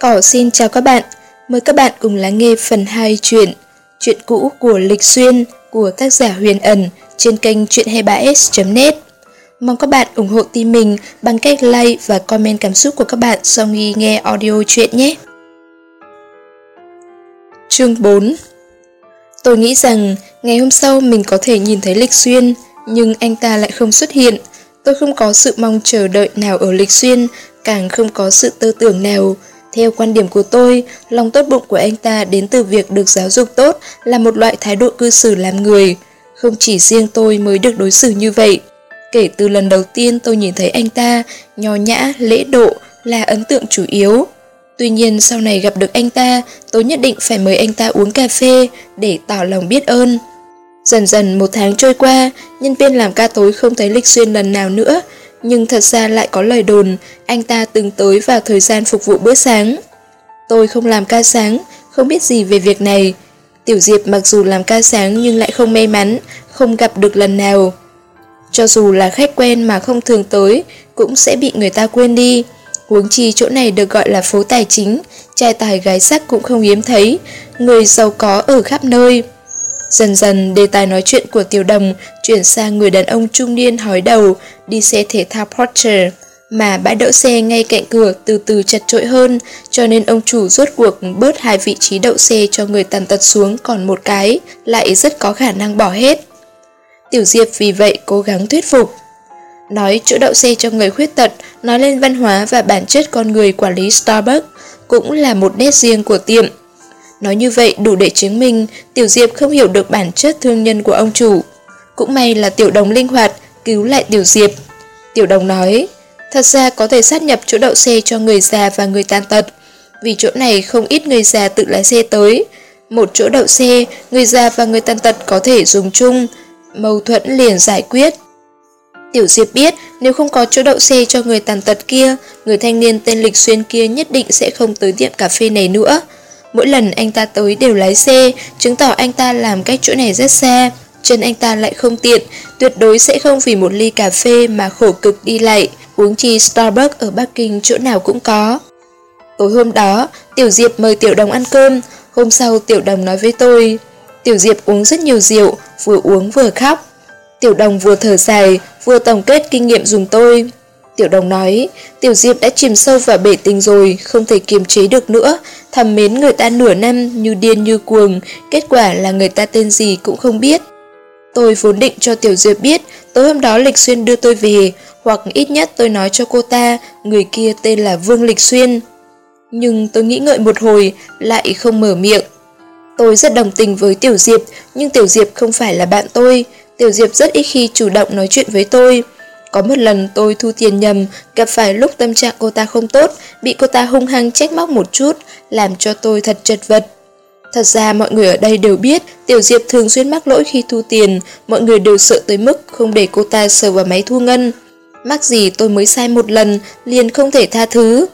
Cỏ xin chào các bạn, mời các bạn cùng lắng nghe phần 2 chuyện Chuyện cũ của Lịch Xuyên của tác giả Huyền Ẩn trên kênh chuyện23s.net Mong các bạn ủng hộ team mình bằng cách like và comment cảm xúc của các bạn sau khi nghe audio chuyện nhé. Chương 4 Tôi nghĩ rằng ngày hôm sau mình có thể nhìn thấy Lịch Xuyên, nhưng anh ta lại không xuất hiện. Tôi không có sự mong chờ đợi nào ở Lịch Xuyên, càng không có sự tư tưởng nào. Theo quan điểm của tôi, lòng tốt bụng của anh ta đến từ việc được giáo dục tốt là một loại thái độ cư xử làm người. Không chỉ riêng tôi mới được đối xử như vậy. Kể từ lần đầu tiên tôi nhìn thấy anh ta, nho nhã, lễ độ là ấn tượng chủ yếu. Tuy nhiên sau này gặp được anh ta, tôi nhất định phải mời anh ta uống cà phê để tỏ lòng biết ơn. Dần dần một tháng trôi qua, nhân viên làm ca tối không thấy Lịch Xuyên lần nào nữa, nhưng thật ra lại có lời đồn anh ta từng tới vào thời gian phục vụ bữa sáng. Tôi không làm ca sáng, không biết gì về việc này. Tiểu Diệp mặc dù làm ca sáng nhưng lại không may mắn, không gặp được lần nào. Cho dù là khách quen mà không thường tới, cũng sẽ bị người ta quên đi. Huống chi chỗ này được gọi là phố tài chính, trai tài gái sắc cũng không hiếm thấy, người giàu có ở khắp nơi. Dần dần đề tài nói chuyện của tiểu đồng chuyển sang người đàn ông trung niên hói đầu đi xe thể thao Porsche mà bãi đậu xe ngay cạnh cửa từ từ chặt chội hơn cho nên ông chủ rốt cuộc bớt hai vị trí đậu xe cho người tàn tật xuống còn một cái lại rất có khả năng bỏ hết. Tiểu Diệp vì vậy cố gắng thuyết phục. Nói chỗ đậu xe cho người khuyết tật, nói lên văn hóa và bản chất con người quản lý Starbucks cũng là một nét riêng của tiệm. Nói như vậy đủ để chứng minh Tiểu Diệp không hiểu được bản chất thương nhân của ông chủ. Cũng may là Tiểu Đồng linh hoạt cứu lại Tiểu Diệp. Tiểu Đồng nói, thật ra có thể sát nhập chỗ đậu xe cho người già và người tàn tật. Vì chỗ này không ít người già tự lái xe tới. Một chỗ đậu xe, người già và người tàn tật có thể dùng chung. Mâu thuẫn liền giải quyết. Tiểu Diệp biết nếu không có chỗ đậu xe cho người tàn tật kia, người thanh niên tên Lịch Xuyên kia nhất định sẽ không tới tiệm cà phê này nữa. Mỗi lần anh ta tới đều lái xe, chứng tỏ anh ta làm cách chỗ này rất xa. Chân anh ta lại không tiện, tuyệt đối sẽ không vì một ly cà phê mà khổ cực đi lại, uống chi Starbucks ở Bắc Kinh chỗ nào cũng có. Tối hôm đó, Tiểu Diệp mời Tiểu Đồng ăn cơm, hôm sau Tiểu Đồng nói với tôi. Tiểu Diệp uống rất nhiều rượu, vừa uống vừa khóc. Tiểu Đồng vừa thở dài, vừa tổng kết kinh nghiệm dùng tôi. Tiểu đồng nói, Tiểu Diệp đã chìm sâu vào bể tình rồi, không thể kiềm chế được nữa, thầm mến người ta nửa năm như điên như cuồng, kết quả là người ta tên gì cũng không biết. Tôi vốn định cho Tiểu Diệp biết, tối hôm đó Lịch Xuyên đưa tôi về, hoặc ít nhất tôi nói cho cô ta, người kia tên là Vương Lịch Xuyên. Nhưng tôi nghĩ ngợi một hồi, lại không mở miệng. Tôi rất đồng tình với Tiểu Diệp, nhưng Tiểu Diệp không phải là bạn tôi. Tiểu Diệp rất ít khi chủ động nói chuyện với tôi. Có một lần tôi thu tiền nhầm, gặp phải lúc tâm trạng cô ta không tốt, bị cô ta hung hăng trách móc một chút, làm cho tôi thật chật vật. Thật ra mọi người ở đây đều biết Tiểu Diệp thường xuyên mắc lỗi khi thu tiền, mọi người đều sợ tới mức không để cô ta sờ vào máy thu ngân. Mắc gì tôi mới sai một lần, liền không thể tha thứ.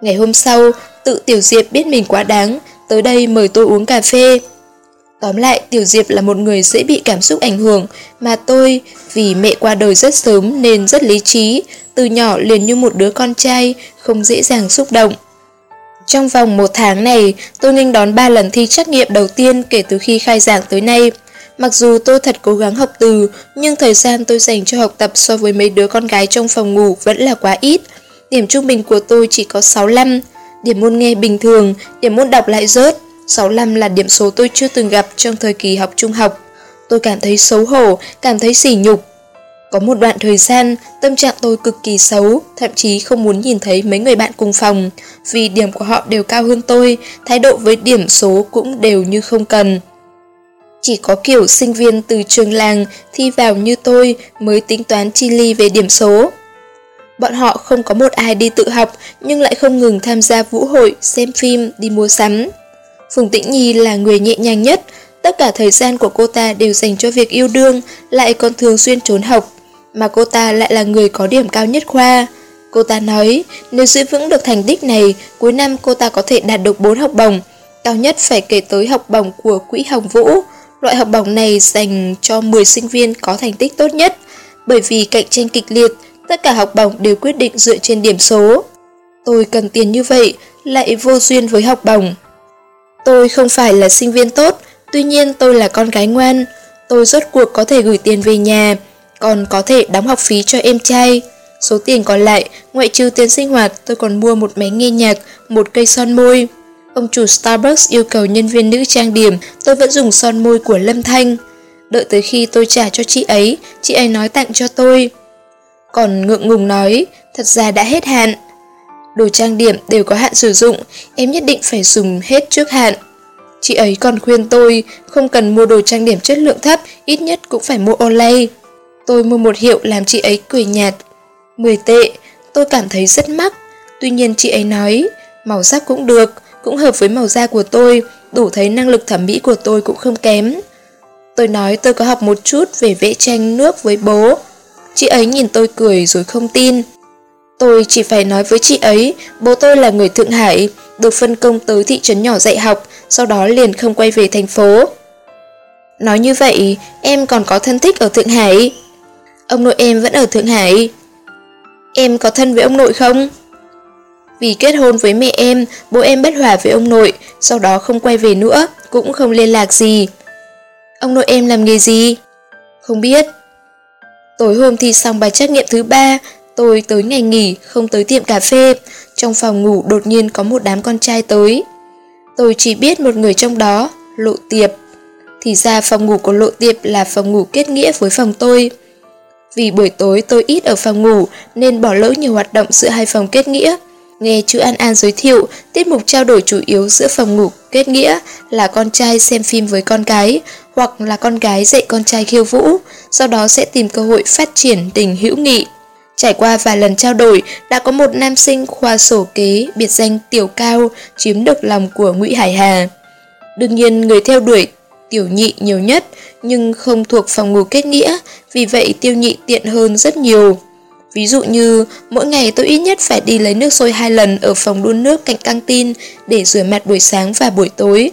Ngày hôm sau, tự Tiểu Diệp biết mình quá đáng, tới đây mời tôi uống cà phê. Tóm lại, Tiểu Diệp là một người dễ bị cảm xúc ảnh hưởng, mà tôi, vì mẹ qua đời rất sớm nên rất lý trí, từ nhỏ liền như một đứa con trai, không dễ dàng xúc động. Trong vòng một tháng này, tôi nghênh đón 3 lần thi trắc nghiệm đầu tiên kể từ khi khai giảng tới nay. Mặc dù tôi thật cố gắng học từ, nhưng thời gian tôi dành cho học tập so với mấy đứa con gái trong phòng ngủ vẫn là quá ít. Điểm trung bình của tôi chỉ có 65, điểm môn nghe bình thường, điểm môn đọc lại rớt. 65 là điểm số tôi chưa từng gặp trong thời kỳ học trung học. Tôi cảm thấy xấu hổ, cảm thấy sỉ nhục. Có một đoạn thời gian, tâm trạng tôi cực kỳ xấu, thậm chí không muốn nhìn thấy mấy người bạn cùng phòng, vì điểm của họ đều cao hơn tôi, thái độ với điểm số cũng đều như không cần. Chỉ có kiểu sinh viên từ trường làng thi vào như tôi mới tính toán chi ly về điểm số. Bọn họ không có một ai đi tự học nhưng lại không ngừng tham gia vũ hội, xem phim, đi mua sắm. Phùng Tĩnh Nhi là người nhẹ nhàng nhất, tất cả thời gian của cô ta đều dành cho việc yêu đương, lại còn thường xuyên trốn học, mà cô ta lại là người có điểm cao nhất khoa. Cô ta nói, nếu giữ vững được thành tích này, cuối năm cô ta có thể đạt được 4 học bổng, cao nhất phải kể tới học bổng của Quỹ Hồng Vũ. Loại học bổng này dành cho 10 sinh viên có thành tích tốt nhất, bởi vì cạnh tranh kịch liệt, tất cả học bổng đều quyết định dựa trên điểm số. Tôi cần tiền như vậy, lại vô duyên với học bổng. Tôi không phải là sinh viên tốt, tuy nhiên tôi là con gái ngoan. Tôi rốt cuộc có thể gửi tiền về nhà, còn có thể đóng học phí cho em trai. Số tiền còn lại, ngoại trừ tiền sinh hoạt, tôi còn mua một máy nghe nhạc, một cây son môi. Ông chủ Starbucks yêu cầu nhân viên nữ trang điểm, tôi vẫn dùng son môi của Lâm Thanh. Đợi tới khi tôi trả cho chị ấy, chị ấy nói tặng cho tôi. Còn ngượng ngùng nói, thật ra đã hết hạn. Đồ trang điểm đều có hạn sử dụng, em nhất định phải dùng hết trước hạn. Chị ấy còn khuyên tôi không cần mua đồ trang điểm chất lượng thấp, ít nhất cũng phải mua Olay. Tôi mua một hiệu làm chị ấy cười nhạt. 10 tệ, tôi cảm thấy rất mắc. Tuy nhiên chị ấy nói, màu sắc cũng được, cũng hợp với màu da của tôi, đủ thấy năng lực thẩm mỹ của tôi cũng không kém. Tôi nói tôi có học một chút về vẽ tranh nước với bố. Chị ấy nhìn tôi cười rồi không tin. Tôi chỉ phải nói với chị ấy, bố tôi là người Thượng Hải, được phân công tới thị trấn nhỏ dạy học, sau đó liền không quay về thành phố. Nói như vậy, em còn có thân thích ở Thượng Hải. Ông nội em vẫn ở Thượng Hải. Em có thân với ông nội không? Vì kết hôn với mẹ em, bố em bất hòa với ông nội, sau đó không quay về nữa, cũng không liên lạc gì. Ông nội em làm nghề gì? Không biết. Tối hôm thi xong bài trắc nghiệm thứ ba, tôi tới ngày nghỉ, không tới tiệm cà phê. Trong phòng ngủ đột nhiên có một đám con trai tới. Tôi chỉ biết một người trong đó, Lộ Tiệp. Thì ra phòng ngủ của Lộ Tiệp là phòng ngủ kết nghĩa với phòng tôi. Vì buổi tối tôi ít ở phòng ngủ nên bỏ lỡ nhiều hoạt động giữa hai phòng kết nghĩa. Nghe chữ An An giới thiệu, tiết mục trao đổi chủ yếu giữa phòng ngủ kết nghĩa là con trai xem phim với con gái, hoặc là con gái dạy con trai khiêu vũ, sau đó sẽ tìm cơ hội phát triển tình hữu nghị. Trải qua vài lần trao đổi, đã có một nam sinh khoa sổ kế biệt danh Tiểu Cao chiếm được lòng của Ngụy Hải Hà. Đương nhiên người theo đuổi Tiểu Nhị nhiều nhất, nhưng không thuộc phòng ngủ kết nghĩa, vì vậy Tiêu Nhị tiện hơn rất nhiều. Ví dụ như, mỗi ngày tôi ít nhất phải đi lấy nước sôi hai lần ở phòng đun nước cạnh căng tin để rửa mặt buổi sáng và buổi tối.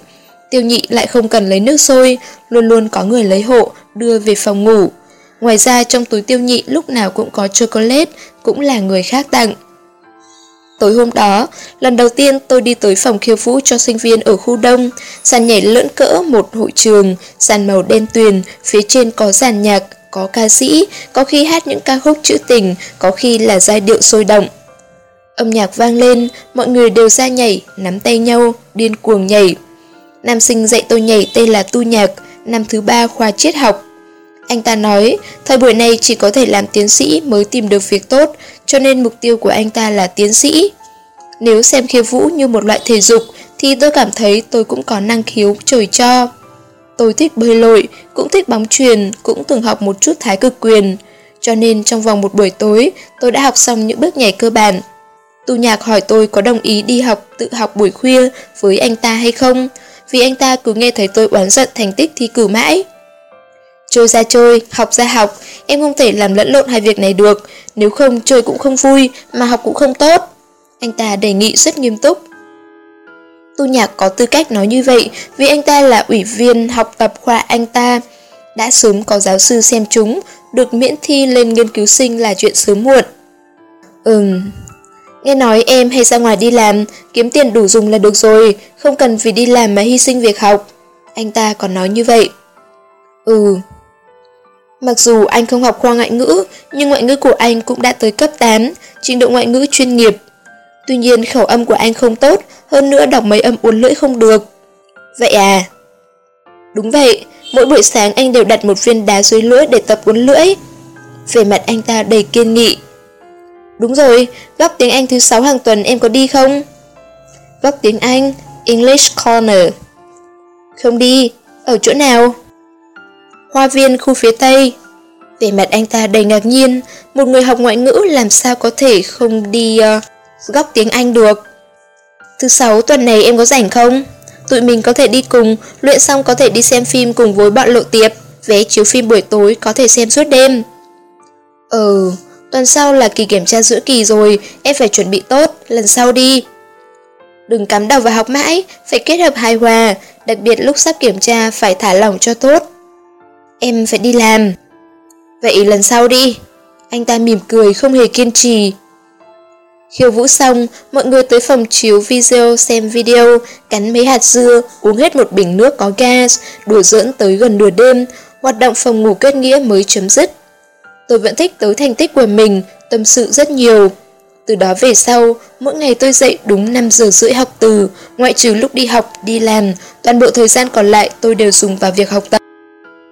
Tiêu nhị lại không cần lấy nước sôi, luôn luôn có người lấy hộ, đưa về phòng ngủ. Ngoài ra trong túi tiêu nhị lúc nào cũng có chocolate, cũng là người khác tặng. Tối hôm đó, lần đầu tiên tôi đi tới phòng khiêu vũ cho sinh viên ở khu đông, sàn nhảy lưỡn cỡ một hội trường, sàn màu đen tuyền, phía trên có giàn nhạc, có ca sĩ, có khi hát những ca khúc trữ tình, có khi là giai điệu sôi động. Âm nhạc vang lên, mọi người đều ra nhảy, nắm tay nhau, điên cuồng nhảy. Nam sinh dạy tôi nhảy tên là Tu Nhạc, năm thứ ba khoa triết học. Anh ta nói, thời buổi này chỉ có thể làm tiến sĩ mới tìm được việc tốt, cho nên mục tiêu của anh ta là tiến sĩ. Nếu xem khiêu vũ như một loại thể dục, thì tôi cảm thấy tôi cũng có năng khiếu trời cho. Tôi thích bơi lội, cũng thích bóng truyền, cũng từng học một chút thái cực quyền. Cho nên trong vòng một buổi tối, tôi đã học xong những bước nhảy cơ bản. Tu nhạc hỏi tôi có đồng ý đi học tự học buổi khuya với anh ta hay không, vì anh ta cứ nghe thấy tôi oán giận thành tích thi cử mãi. Chơi ra chơi, học ra học, em không thể làm lẫn lộn hai việc này được, nếu không chơi cũng không vui, mà học cũng không tốt. Anh ta đề nghị rất nghiêm túc. Tu Nhạc có tư cách nói như vậy vì anh ta là ủy viên học tập khoa anh ta. Đã sớm có giáo sư xem chúng, được miễn thi lên nghiên cứu sinh là chuyện sớm muộn. Ừm, nghe nói em hay ra ngoài đi làm, kiếm tiền đủ dùng là được rồi, không cần vì đi làm mà hy sinh việc học. Anh ta còn nói như vậy. Ừ. Mặc dù anh không học khoa ngoại ngữ, nhưng ngoại ngữ của anh cũng đã tới cấp 8, trình độ ngoại ngữ chuyên nghiệp. Tuy nhiên khẩu âm của anh không tốt, hơn nữa đọc mấy âm uốn lưỡi không được. Vậy à? Đúng vậy, mỗi buổi sáng anh đều đặt một viên đá dưới lưỡi để tập uốn lưỡi. Về mặt anh ta đầy kiên nghị. Đúng rồi, góc tiếng Anh thứ sáu hàng tuần em có đi không? Góc tiếng Anh, English Corner. Không đi, ở chỗ nào? Hoa viên khu phía Tây. Về mặt anh ta đầy ngạc nhiên, một người học ngoại ngữ làm sao có thể không đi uh, góc tiếng Anh được. Thứ sáu tuần này em có rảnh không? Tụi mình có thể đi cùng, luyện xong có thể đi xem phim cùng với bọn lộ tiệp. Vé chiếu phim buổi tối có thể xem suốt đêm. Ừ, tuần sau là kỳ kiểm tra giữa kỳ rồi, em phải chuẩn bị tốt, lần sau đi. Đừng cắm đầu vào học mãi, phải kết hợp hài hòa, đặc biệt lúc sắp kiểm tra phải thả lỏng cho tốt. Em phải đi làm. Vậy lần sau đi. Anh ta mỉm cười không hề kiên trì. Khiêu vũ xong, mọi người tới phòng chiếu video xem video, cắn mấy hạt dưa, uống hết một bình nước có gas, đùa giỡn tới gần nửa đêm, hoạt động phòng ngủ kết nghĩa mới chấm dứt. Tôi vẫn thích tới thành tích của mình, tâm sự rất nhiều. Từ đó về sau, mỗi ngày tôi dậy đúng 5 giờ rưỡi học từ, ngoại trừ lúc đi học, đi làm, toàn bộ thời gian còn lại tôi đều dùng vào việc học tập.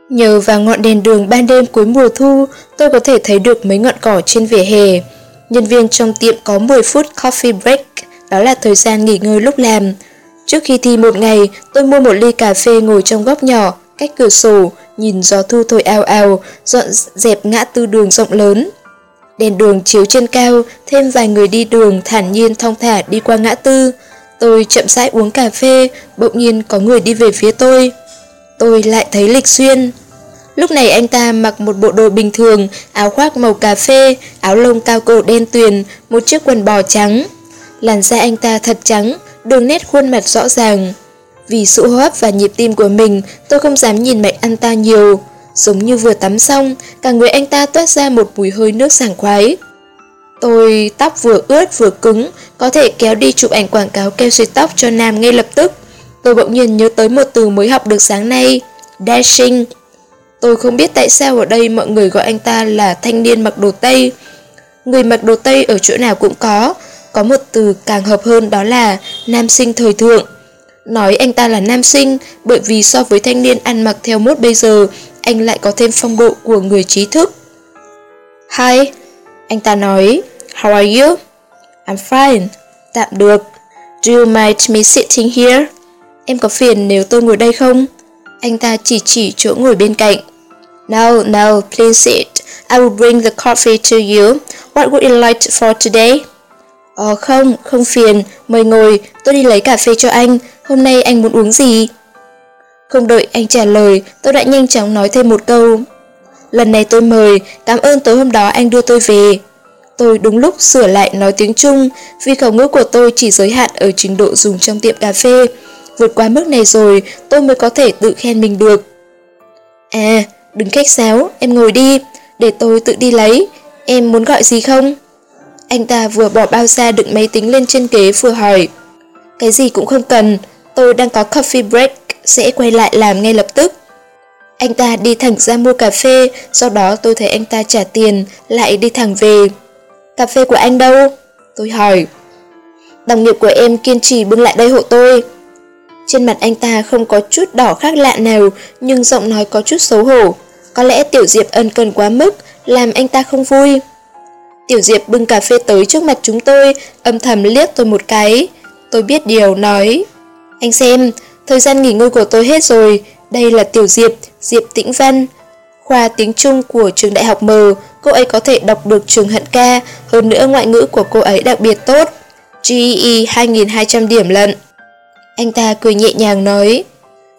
Nhờ vào ngọn đèn đường ban đêm cuối mùa thu, tôi có thể thấy được mấy ngọn cỏ trên vỉa hè. Nhân viên trong tiệm có 10 phút coffee break, đó là thời gian nghỉ ngơi lúc làm. Trước khi thi một ngày, tôi mua một ly cà phê ngồi trong góc nhỏ, cách cửa sổ, nhìn gió thu thổi ào ào, dọn dẹp ngã tư đường rộng lớn. Đèn đường chiếu trên cao, thêm vài người đi đường thản nhiên thong thả đi qua ngã tư. Tôi chậm rãi uống cà phê, bỗng nhiên có người đi về phía tôi. Tôi lại thấy Lịch Xuyên. Lúc này anh ta mặc một bộ đồ bình thường, áo khoác màu cà phê, áo lông cao cổ đen tuyền, một chiếc quần bò trắng. Làn da anh ta thật trắng, đường nét khuôn mặt rõ ràng. Vì sự hô hấp và nhịp tim của mình, tôi không dám nhìn mạnh anh ta nhiều. Giống như vừa tắm xong, cả người anh ta toát ra một mùi hơi nước sảng khoái. Tôi tóc vừa ướt vừa cứng, có thể kéo đi chụp ảnh quảng cáo keo xịt tóc cho Nam ngay lập tức. Tôi bỗng nhiên nhớ tới một từ mới học được sáng nay, dashing. Tôi không biết tại sao ở đây mọi người gọi anh ta là thanh niên mặc đồ Tây. Người mặc đồ Tây ở chỗ nào cũng có, có một từ càng hợp hơn đó là nam sinh thời thượng. Nói anh ta là nam sinh bởi vì so với thanh niên ăn mặc theo mốt bây giờ, anh lại có thêm phong độ của người trí thức. Hi, anh ta nói, how are you? I'm fine, tạm được. Do you mind me sitting here? Em có phiền nếu tôi ngồi đây không? Anh ta chỉ chỉ chỗ ngồi bên cạnh. No, no, please sit. I will bring the coffee to you. What would you like for today? oh không, không phiền, mời ngồi, tôi đi lấy cà phê cho anh, hôm nay anh muốn uống gì? Không đợi anh trả lời, tôi đã nhanh chóng nói thêm một câu. Lần này tôi mời, cảm ơn tối hôm đó anh đưa tôi về. Tôi đúng lúc sửa lại nói tiếng Trung, vì khẩu ngữ của tôi chỉ giới hạn ở trình độ dùng trong tiệm cà phê. Vượt qua mức này rồi, tôi mới có thể tự khen mình được. À, đừng khách sáo, em ngồi đi, để tôi tự đi lấy. Em muốn gọi gì không? Anh ta vừa bỏ bao ra đựng máy tính lên trên ghế vừa hỏi. Cái gì cũng không cần, tôi đang có coffee break, sẽ quay lại làm ngay lập tức. Anh ta đi thẳng ra mua cà phê, sau đó tôi thấy anh ta trả tiền, lại đi thẳng về. Cà phê của anh đâu? Tôi hỏi. Đồng nghiệp của em kiên trì bưng lại đây hộ tôi. Trên mặt anh ta không có chút đỏ khác lạ nào, nhưng giọng nói có chút xấu hổ. Có lẽ Tiểu Diệp ân cần quá mức, làm anh ta không vui. Tiểu Diệp bưng cà phê tới trước mặt chúng tôi, âm thầm liếc tôi một cái. Tôi biết điều, nói. Anh xem, thời gian nghỉ ngơi của tôi hết rồi, đây là Tiểu Diệp, Diệp Tĩnh Văn. Khoa tiếng Trung của trường đại học M, cô ấy có thể đọc được trường hận ca, hơn nữa ngoại ngữ của cô ấy đặc biệt tốt. GEE 2.200 điểm lận. Anh ta cười nhẹ nhàng nói,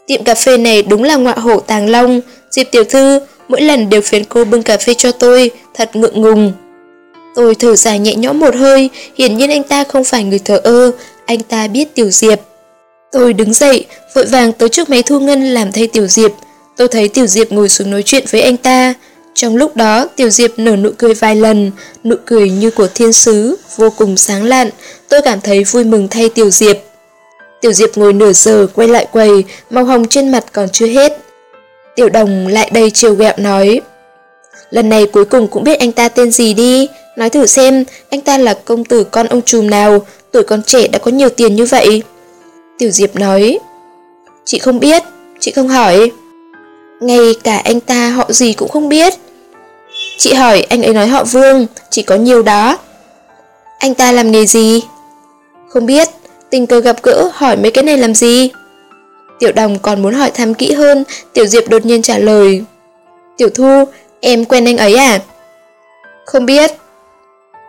tiệm cà phê này đúng là ngọa hổ tàng long, Diệp tiểu thư, mỗi lần đều phiền cô bưng cà phê cho tôi, thật ngượng ngùng. Tôi thở dài nhẹ nhõm một hơi, hiển nhiên anh ta không phải người thờ ơ, anh ta biết Tiểu Diệp. Tôi đứng dậy, vội vàng tới trước máy thu ngân làm thay Tiểu Diệp. Tôi thấy Tiểu Diệp ngồi xuống nói chuyện với anh ta. Trong lúc đó, Tiểu Diệp nở nụ cười vài lần, nụ cười như của thiên sứ, vô cùng sáng lạn. Tôi cảm thấy vui mừng thay Tiểu Diệp. Tiểu Diệp ngồi nửa giờ quay lại quầy, màu hồng trên mặt còn chưa hết. Tiểu đồng lại đây chiều gẹo nói. Lần này cuối cùng cũng biết anh ta tên gì đi, nói thử xem anh ta là công tử con ông trùm nào, tuổi còn trẻ đã có nhiều tiền như vậy. Tiểu Diệp nói, chị không biết, chị không hỏi. Ngay cả anh ta họ gì cũng không biết. Chị hỏi anh ấy nói họ Vương, chỉ có nhiều đó. Anh ta làm nghề gì? Không biết, tình cờ gặp gỡ hỏi mấy cái này làm gì? Tiểu đồng còn muốn hỏi thăm kỹ hơn, Tiểu Diệp đột nhiên trả lời. Tiểu Thu, em quen anh ấy à? Không biết.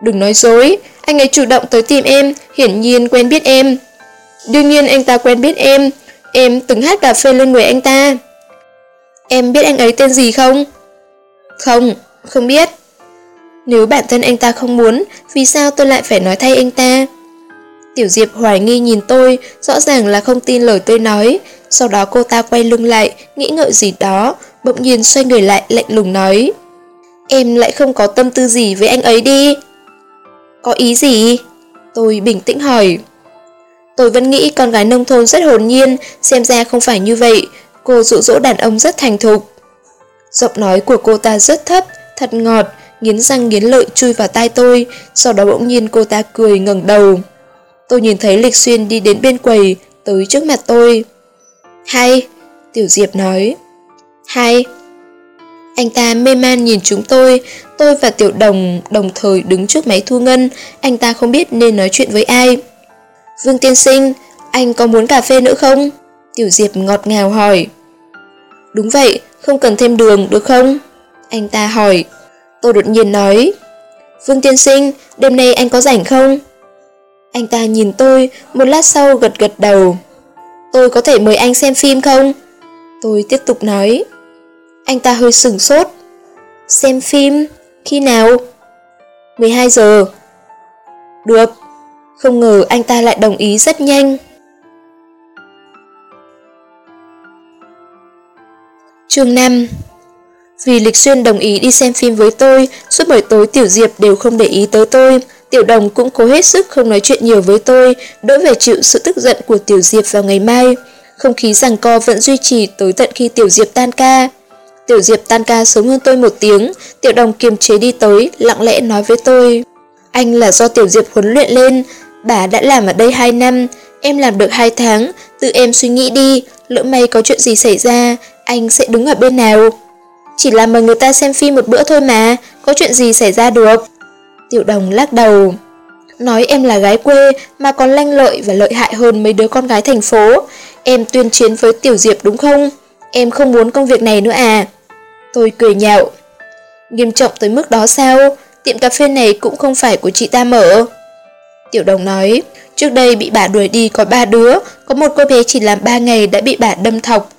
Đừng nói dối, anh ấy chủ động tới tìm em, hiển nhiên quen biết em. Đương nhiên anh ta quen biết em, em từng hát cà phê lên người anh ta. Em biết anh ấy tên gì không? Không, không biết. Nếu bản thân anh ta không muốn, vì sao tôi lại phải nói thay anh ta? Tiểu Diệp hoài nghi nhìn tôi, rõ ràng là không tin lời tôi nói. Sau đó cô ta quay lưng lại, nghĩ ngợi gì đó, bỗng nhiên xoay người lại lạnh lùng nói. Em lại không có tâm tư gì với anh ấy đi. Có ý gì? Tôi bình tĩnh hỏi. Tôi vẫn nghĩ con gái nông thôn rất hồn nhiên, xem ra không phải như vậy, cô dụ dỗ đàn ông rất thành thục. Giọng nói của cô ta rất thấp, thật ngọt, nghiến răng nghiến lợi chui vào tai tôi, sau đó bỗng nhiên cô ta cười ngẩng đầu. Tôi nhìn thấy Lịch Xuyên đi đến bên quầy, tới trước mặt tôi. Hay, Tiểu Diệp nói. Hay. Anh ta mê man nhìn chúng tôi, tôi và Tiểu Đồng đồng thời đứng trước máy thu ngân, anh ta không biết nên nói chuyện với ai. Vương Tiên Sinh, anh có muốn cà phê nữa không? Tiểu Diệp ngọt ngào hỏi. Đúng vậy, không cần thêm đường được không? Anh ta hỏi. Tôi đột nhiên nói. Vương Tiên Sinh, đêm nay anh có rảnh không? Anh ta nhìn tôi, một lát sau gật gật đầu. Tôi có thể mời anh xem phim không? Tôi tiếp tục nói. Anh ta hơi sửng sốt. Xem phim? Khi nào? 12 giờ. Được. Không ngờ anh ta lại đồng ý rất nhanh. Chương 5 Vì Lịch Xuyên đồng ý đi xem phim với tôi, suốt buổi tối Tiểu Diệp đều không để ý tới tôi. Tiểu Đồng cũng cố hết sức không nói chuyện nhiều với tôi, đỡ về chịu sự tức giận của Tiểu Diệp vào ngày mai. Không khí rằng co vẫn duy trì tới tận khi Tiểu Diệp tan ca. Tiểu Diệp tan ca sớm hơn tôi một tiếng, Tiểu Đồng kiềm chế đi tới, lặng lẽ nói với tôi. Anh là do Tiểu Diệp huấn luyện lên, bà đã làm ở đây 2 năm, em làm được 2 tháng, tự em suy nghĩ đi, lỡ may có chuyện gì xảy ra, anh sẽ đứng ở bên nào? Chỉ là mời người ta xem phim một bữa thôi mà, có chuyện gì xảy ra được? Tiểu đồng lắc đầu. Nói em là gái quê mà còn lanh lợi và lợi hại hơn mấy đứa con gái thành phố. Em tuyên chiến với Tiểu Diệp đúng không? Em không muốn công việc này nữa à? Tôi cười nhạo. Nghiêm trọng tới mức đó sao? Tiệm cà phê này cũng không phải của chị ta mở. Tiểu đồng nói, trước đây bị bà đuổi đi có ba đứa, có một cô bé chỉ làm ba ngày đã bị bà đâm thọc.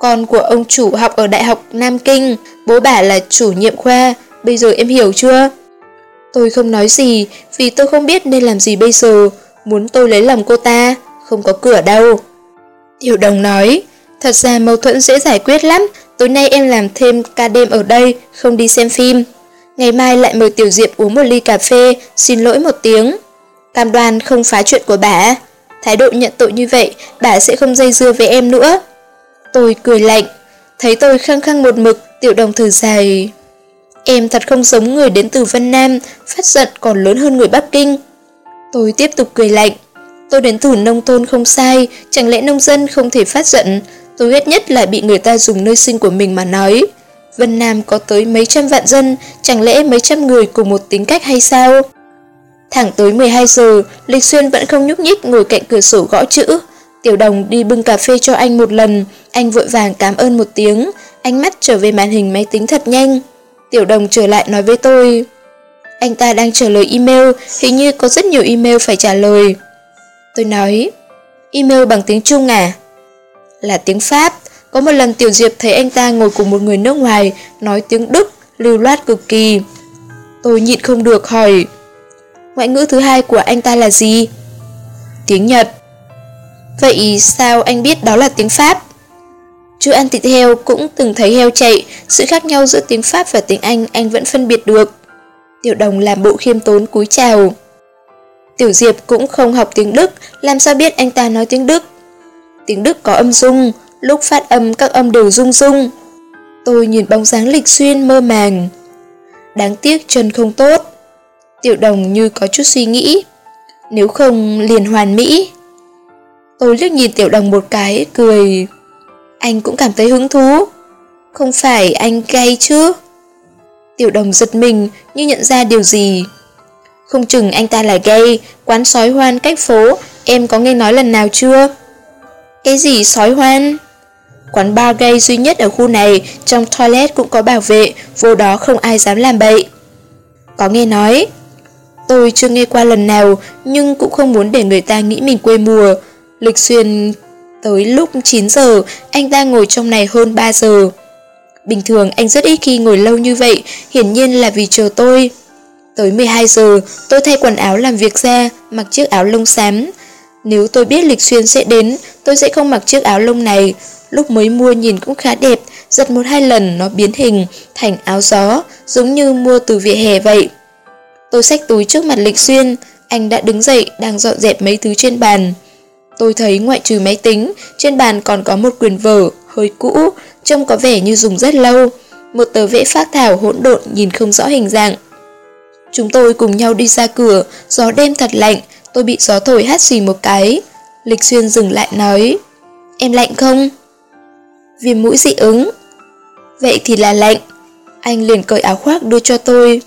Con của ông chủ học ở Đại học Nam Kinh, bố bà là chủ nhiệm khoa, bây giờ em hiểu chưa? Tôi không nói gì vì tôi không biết nên làm gì bây giờ, muốn tôi lấy lòng cô ta, không có cửa đâu. Tiểu đồng nói, thật ra mâu thuẫn dễ giải quyết lắm, tối nay em làm thêm ca đêm ở đây, không đi xem phim. Ngày mai lại mời Tiểu Diệp uống một ly cà phê, xin lỗi một tiếng. Cam đoan không phá chuyện của bà. Thái độ nhận tội như vậy, bà sẽ không dây dưa với em nữa. Tôi cười lạnh, thấy tôi khăng khăng một mực, tiểu đồng thử dài. Em thật không giống người đến từ Vân Nam, phát giận còn lớn hơn người Bắc Kinh. Tôi tiếp tục cười lạnh. Tôi đến từ nông thôn không sai, chẳng lẽ nông dân không thể phát giận. Tôi ghét nhất là bị người ta dùng nơi sinh của mình mà nói. Vân Nam có tới mấy trăm vạn dân, chẳng lẽ mấy trăm người cùng một tính cách hay sao? Thẳng tới 12 giờ, Lịch Xuyên vẫn không nhúc nhích ngồi cạnh cửa sổ gõ chữ. Tiểu đồng đi bưng cà phê cho anh một lần, anh vội vàng cảm ơn một tiếng, ánh mắt trở về màn hình máy tính thật nhanh. Tiểu đồng trở lại nói với tôi, anh ta đang trả lời email, hình như có rất nhiều email phải trả lời. Tôi nói, email bằng tiếng Trung à? Là tiếng Pháp, có một lần Tiểu Diệp thấy anh ta ngồi cùng một người nước ngoài, nói tiếng Đức, lưu loát cực kỳ. Tôi nhịn không được hỏi, ngoại ngữ thứ hai của anh ta là gì? Tiếng Nhật. Vậy sao anh biết đó là tiếng Pháp? Chú ăn thịt heo cũng từng thấy heo chạy, sự khác nhau giữa tiếng Pháp và tiếng Anh anh vẫn phân biệt được. Tiểu đồng làm bộ khiêm tốn cúi chào. Tiểu Diệp cũng không học tiếng Đức, làm sao biết anh ta nói tiếng Đức? Tiếng Đức có âm dung, lúc phát âm các âm đều rung rung. Tôi nhìn bóng dáng lịch xuyên mơ màng. Đáng tiếc chân không tốt. Tiểu đồng như có chút suy nghĩ. Nếu không liền hoàn mỹ. Tôi liếc nhìn tiểu đồng một cái, cười. Anh cũng cảm thấy hứng thú. Không phải anh gay chứ? Tiểu đồng giật mình như nhận ra điều gì. Không chừng anh ta là gay, quán sói hoan cách phố, em có nghe nói lần nào chưa? Cái gì sói hoan? Quán bar gay duy nhất ở khu này, trong toilet cũng có bảo vệ, vô đó không ai dám làm bậy. Có nghe nói. Tôi chưa nghe qua lần nào, nhưng cũng không muốn để người ta nghĩ mình quê mùa. Lịch xuyên tới lúc 9 giờ, anh ta ngồi trong này hơn 3 giờ. Bình thường anh rất ít khi ngồi lâu như vậy, hiển nhiên là vì chờ tôi. Tới 12 giờ, tôi thay quần áo làm việc ra, mặc chiếc áo lông xám. Nếu tôi biết Lịch Xuyên sẽ đến, tôi sẽ không mặc chiếc áo lông này. Lúc mới mua nhìn cũng khá đẹp, giật một hai lần nó biến hình thành áo gió, giống như mua từ vỉa hè vậy. Tôi xách túi trước mặt Lịch Xuyên, Anh đã đứng dậy, đang dọn dẹp mấy thứ trên bàn. Tôi thấy ngoại trừ máy tính, trên bàn còn có một quyển vở, hơi cũ, trông có vẻ như dùng rất lâu. Một tờ vẽ phác thảo hỗn độn nhìn không rõ hình dạng. Chúng tôi cùng nhau đi ra cửa, gió đêm thật lạnh, tôi bị gió thổi hát xì một cái. Lịch Xuyên dừng lại nói, em lạnh không? Viêm mũi dị ứng. Vậy thì là lạnh. Anh liền cởi áo khoác đưa cho tôi.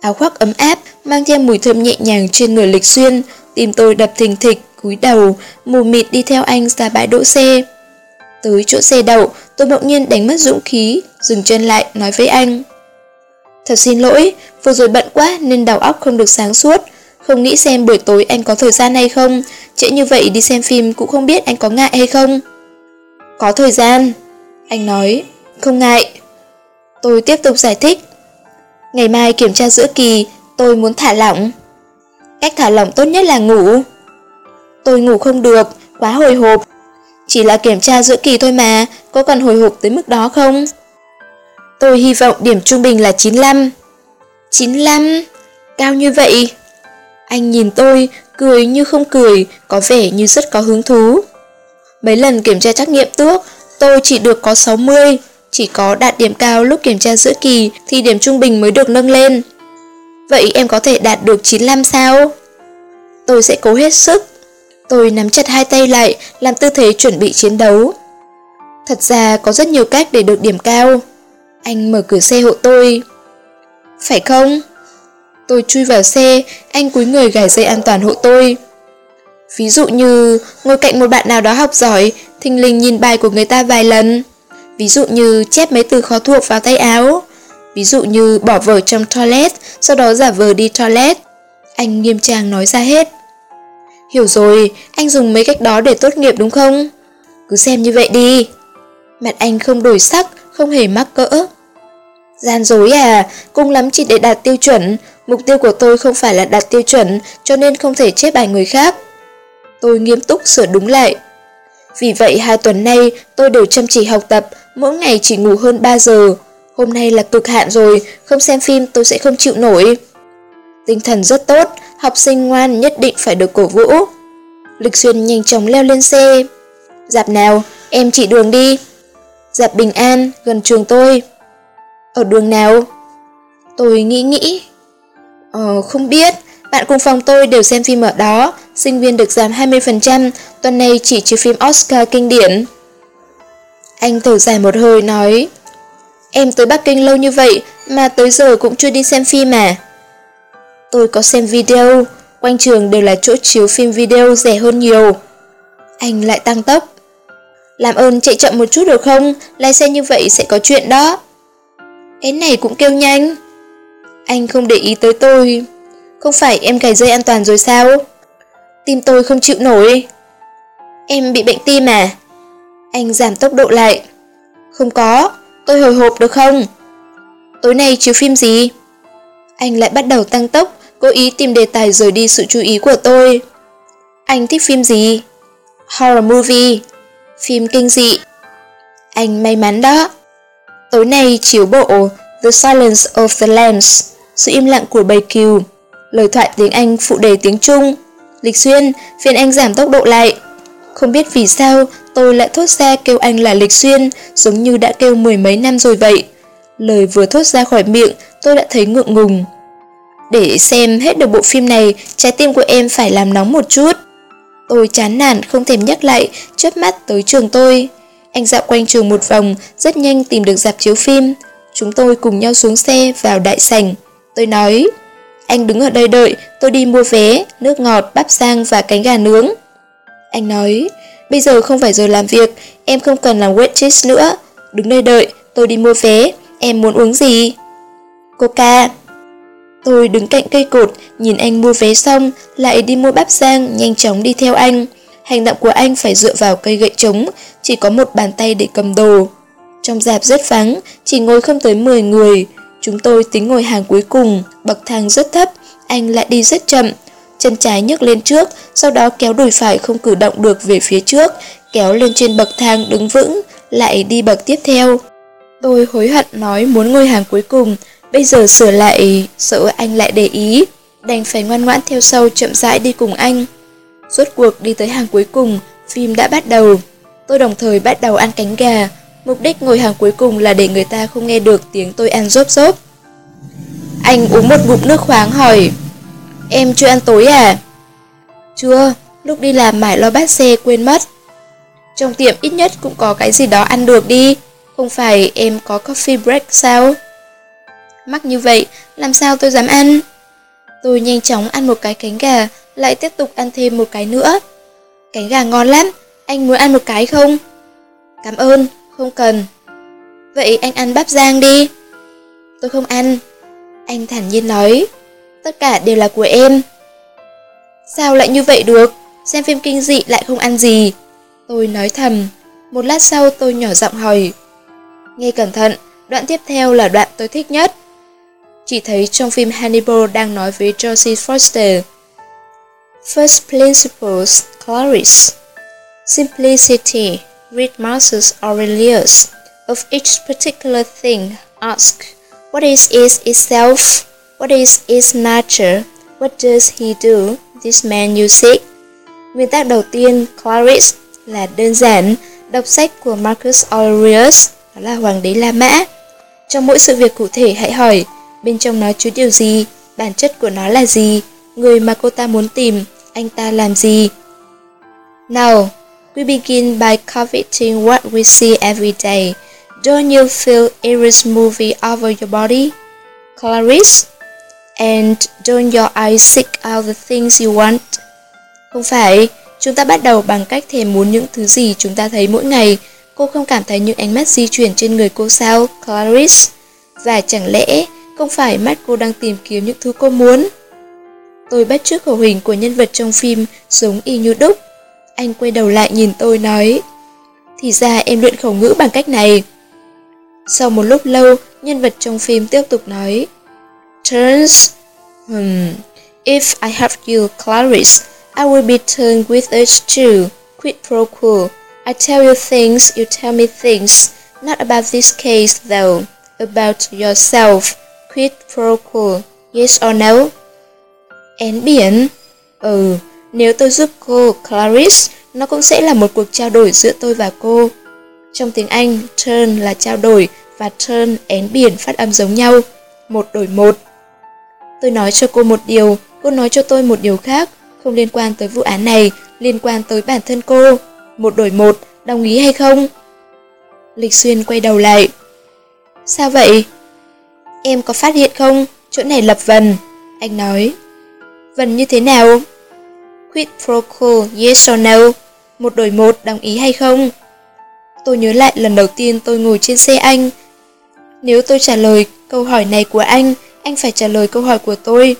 Áo khoác ấm áp, mang theo mùi thơm nhẹ nhàng trên người Lịch Xuyên, tim tôi đập thình thịch, cúi đầu, mù mịt đi theo anh ra bãi đỗ xe. Tới chỗ xe đậu, tôi bỗng nhiên đánh mất dũng khí, dừng chân lại, nói với anh. Thật xin lỗi, vừa rồi bận quá nên đầu óc không được sáng suốt, không nghĩ xem buổi tối anh có thời gian hay không, trễ như vậy đi xem phim cũng không biết anh có ngại hay không. Có thời gian, anh nói, không ngại. Tôi tiếp tục giải thích. Ngày mai kiểm tra giữa kỳ, tôi muốn thả lỏng. Cách thả lỏng tốt nhất là ngủ. Tôi ngủ không được, quá hồi hộp. Chỉ là kiểm tra giữa kỳ thôi mà, có cần hồi hộp tới mức đó không? Tôi hy vọng điểm trung bình là 95. 95? Cao như vậy? Anh nhìn tôi, cười như không cười, có vẻ như rất có hứng thú. Mấy lần kiểm tra trắc nghiệm tước, tôi chỉ được có 60, chỉ có đạt điểm cao lúc kiểm tra giữa kỳ thì điểm trung bình mới được nâng lên. Vậy em có thể đạt được 95 sao? Tôi sẽ cố hết sức. Tôi nắm chặt hai tay lại, làm tư thế chuẩn bị chiến đấu. Thật ra có rất nhiều cách để được điểm cao. Anh mở cửa xe hộ tôi. Phải không? Tôi chui vào xe, anh cúi người gài dây an toàn hộ tôi. Ví dụ như ngồi cạnh một bạn nào đó học giỏi, thình lình nhìn bài của người ta vài lần. Ví dụ như chép mấy từ khó thuộc vào tay áo. Ví dụ như bỏ vở trong toilet, sau đó giả vờ đi toilet. Anh nghiêm trang nói ra hết. Hiểu rồi, anh dùng mấy cách đó để tốt nghiệp đúng không? Cứ xem như vậy đi. Mặt anh không đổi sắc, không hề mắc cỡ. Gian dối à, Cung lắm chỉ để đạt tiêu chuẩn, mục tiêu của tôi không phải là đạt tiêu chuẩn cho nên không thể chép bài người khác. Tôi nghiêm túc sửa đúng lại. Vì vậy hai tuần nay tôi đều chăm chỉ học tập, mỗi ngày chỉ ngủ hơn 3 giờ. Hôm nay là cực hạn rồi, không xem phim tôi sẽ không chịu nổi. Tinh thần rất tốt, học sinh ngoan nhất định phải được cổ vũ. Lịch Xuyên nhanh chóng leo lên xe. Dạp nào, em chỉ đường đi. Dạp Bình An, gần trường tôi. Ở đường nào? Tôi nghĩ nghĩ. Ờ, không biết, bạn cùng phòng tôi đều xem phim ở đó, sinh viên được giảm 20%, tuần này chỉ chiếu phim Oscar kinh điển. Anh thở dài một hơi nói, Em tới Bắc Kinh lâu như vậy mà tới giờ cũng chưa đi xem phim à? Tôi có xem video, quanh trường đều là chỗ chiếu phim video rẻ hơn nhiều. Anh lại tăng tốc. Làm ơn chạy chậm một chút được không? Lái xe như vậy sẽ có chuyện đó. én này cũng kêu nhanh. Anh không để ý tới tôi. Không phải em cài dây an toàn rồi sao? Tim tôi không chịu nổi. Em bị bệnh tim à? Anh giảm tốc độ lại. Không có, tôi hồi hộp được không? Tối nay chiếu phim gì? Anh lại bắt đầu tăng tốc, cố ý tìm đề tài rời đi sự chú ý của tôi. Anh thích phim gì? Horror movie, phim kinh dị. Anh may mắn đó. Tối nay chiếu bộ The Silence of the Lambs, sự im lặng của bầy cừu. Lời thoại tiếng Anh phụ đề tiếng Trung. Lịch Xuyên, phiền anh giảm tốc độ lại. Không biết vì sao tôi lại thốt ra kêu anh là Lịch Xuyên, giống như đã kêu mười mấy năm rồi vậy. Lời vừa thốt ra khỏi miệng, tôi đã thấy ngượng ngùng. Để xem hết được bộ phim này, trái tim của em phải làm nóng một chút. Tôi chán nản không thèm nhắc lại, chớp mắt tới trường tôi. Anh dạo quanh trường một vòng, rất nhanh tìm được dạp chiếu phim. Chúng tôi cùng nhau xuống xe vào đại sảnh. Tôi nói, anh đứng ở đây đợi, tôi đi mua vé, nước ngọt, bắp rang và cánh gà nướng. Anh nói, bây giờ không phải giờ làm việc, em không cần làm waitress nữa. Đứng đây đợi, tôi đi mua vé, em muốn uống gì? Coca. Tôi đứng cạnh cây cột, nhìn anh mua vé xong, lại đi mua bắp rang, nhanh chóng đi theo anh. Hành động của anh phải dựa vào cây gậy trống, chỉ có một bàn tay để cầm đồ. Trong dạp rất vắng, chỉ ngồi không tới 10 người. Chúng tôi tính ngồi hàng cuối cùng, bậc thang rất thấp, anh lại đi rất chậm. Chân trái nhấc lên trước, sau đó kéo đùi phải không cử động được về phía trước, kéo lên trên bậc thang đứng vững, lại đi bậc tiếp theo. Tôi hối hận nói muốn ngồi hàng cuối cùng, bây giờ sửa lại, sợ anh lại để ý. đành phải ngoan ngoãn theo sau chậm rãi đi cùng anh. Rốt cuộc đi tới hàng cuối cùng, phim đã bắt đầu. Tôi đồng thời bắt đầu ăn cánh gà, mục đích ngồi hàng cuối cùng là để người ta không nghe được tiếng tôi ăn rốp rốp. Anh uống một ngụm nước khoáng hỏi, em chưa ăn tối à? Chưa, lúc đi làm mải lo bắt xe quên mất. Trong tiệm ít nhất cũng có cái gì đó ăn được đi, không phải em có coffee break sao? Mắc như vậy, làm sao tôi dám ăn? Tôi nhanh chóng ăn một cái cánh gà, lại tiếp tục ăn thêm một cái nữa. Cánh gà ngon lắm, anh muốn ăn một cái không? Cảm ơn, không cần. Vậy anh ăn bắp rang đi. Tôi không ăn. Anh thản nhiên nói, tất cả đều là của em. Sao lại như vậy được? Xem phim kinh dị lại không ăn gì. Tôi nói thầm. Một lát sau tôi nhỏ giọng hỏi. Nghe cẩn thận, đoạn tiếp theo là đoạn tôi thích nhất. Chỉ thấy trong phim Hannibal đang nói với Josie Foster. First Principles Clarice Simplicity Read Marcus Aurelius Of each particular thing ask What is its itself? What is its nature? What does he do? This man you seek Nguyên tắc đầu tiên, Clarice, là đơn giản, đọc sách của Marcus Aurelius, đó là Hoàng đế La Mã. Trong mỗi sự việc cụ thể hãy hỏi, bên trong nó chứa điều gì, bản chất của nó là gì, người mà cô ta muốn tìm, anh ta làm gì. Now, we begin by coveting what we see every day. Don't you feel Iris movie over your body? Clarice? And don't your eyes seek out the things you want? Không phải, chúng ta bắt đầu bằng cách thèm muốn những thứ gì chúng ta thấy mỗi ngày. Cô không cảm thấy những ánh mắt di chuyển trên người cô sao, Clarice? Và chẳng lẽ không phải mắt cô đang tìm kiếm những thứ cô muốn? Tôi bắt chước khẩu hình của nhân vật trong phim giống y như đúc. Anh quay đầu lại nhìn tôi nói Thì ra em luyện khẩu ngữ bằng cách này. Sau một lúc lâu, nhân vật trong phim tiếp tục nói Turns Hmm, if I have you, Clarice, I will be turned with us too. Quid pro quo. I tell you things, you tell me things. Not about this case though. About yourself. Quid pro quo. Yes or no? Én biển? Ừ, nếu tôi giúp cô, Clarice, nó cũng sẽ là một cuộc trao đổi giữa tôi và cô. Trong tiếng Anh, turn là trao đổi và turn én biển phát âm giống nhau. Một đổi một. Tôi nói cho cô một điều, cô nói cho tôi một điều khác, không liên quan tới vụ án này, liên quan tới bản thân cô. Một đổi một, đồng ý hay không? Lịch Xuyên quay đầu lại. Sao vậy? Em có phát hiện không? Chỗ này lập vần. Anh nói. Vần như thế nào? Quid pro quo, yes or no? Một đổi một, đồng ý hay không? Tôi nhớ lại lần đầu tiên tôi ngồi trên xe anh. Nếu tôi trả lời câu hỏi này của anh, anh phải trả lời câu hỏi của tôi.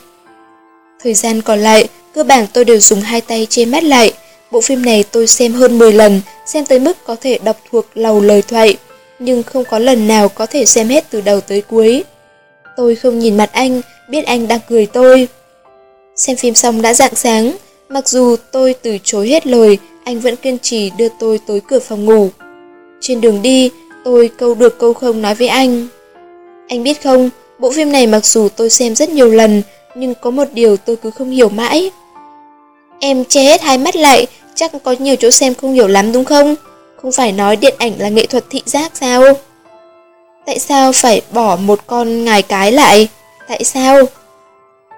Thời gian còn lại, cơ bản tôi đều dùng hai tay che mắt lại. Bộ phim này tôi xem hơn 10 lần, xem tới mức có thể đọc thuộc lầu lời thoại, nhưng không có lần nào có thể xem hết từ đầu tới cuối. Tôi không nhìn mặt anh, biết anh đang cười tôi. Xem phim xong đã rạng sáng, mặc dù tôi từ chối hết lời, anh vẫn kiên trì đưa tôi tới cửa phòng ngủ. Trên đường đi, tôi câu được câu không nói với anh. Anh biết không, bộ phim này mặc dù tôi xem rất nhiều lần, nhưng có một điều tôi cứ không hiểu mãi. Em che hết hai mắt lại, chắc có nhiều chỗ xem không hiểu lắm đúng không? Không phải nói điện ảnh là nghệ thuật thị giác sao? Tại sao phải bỏ một con ngài cái lại? Tại sao?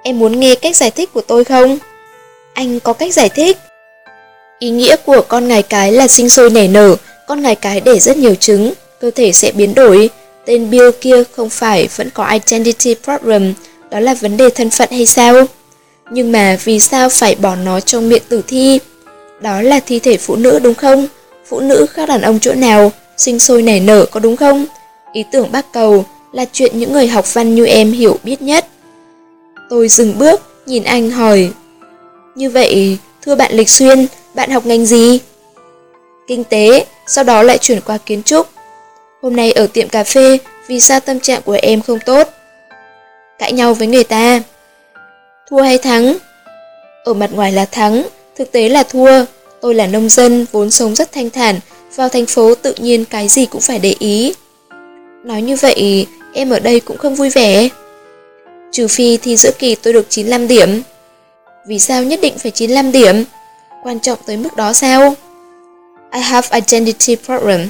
Em muốn nghe cách giải thích của tôi không? Anh có cách giải thích. Ý nghĩa của con ngài cái là sinh sôi nảy nở, con ngài cái để rất nhiều trứng, cơ thể sẽ biến đổi. Tên Bill kia không phải vẫn có identity problem, đó là vấn đề thân phận hay sao? Nhưng mà vì sao phải bỏ nó trong miệng tử thi? Đó là thi thể phụ nữ đúng không? Phụ nữ khác đàn ông chỗ nào? Sinh sôi nảy nở có đúng không? Ý tưởng bác cầu là chuyện những người học văn như em hiểu biết nhất. Tôi dừng bước, nhìn anh hỏi. Như vậy, thưa bạn Lịch Xuyên, bạn học ngành gì? Kinh tế, sau đó lại chuyển qua kiến trúc. Hôm nay ở tiệm cà phê, vì sao tâm trạng của em không tốt? Cãi nhau với người ta. Thua hay thắng? Ở mặt ngoài là thắng, thực tế là thua. Tôi là nông dân, vốn sống rất thanh thản, vào thành phố tự nhiên cái gì cũng phải để ý. Nói như vậy, em ở đây cũng không vui vẻ. Trừ phi thì giữa kỳ tôi được 95 điểm. Vì sao nhất định phải 95 điểm? Quan trọng tới mức đó sao? I have identity problem.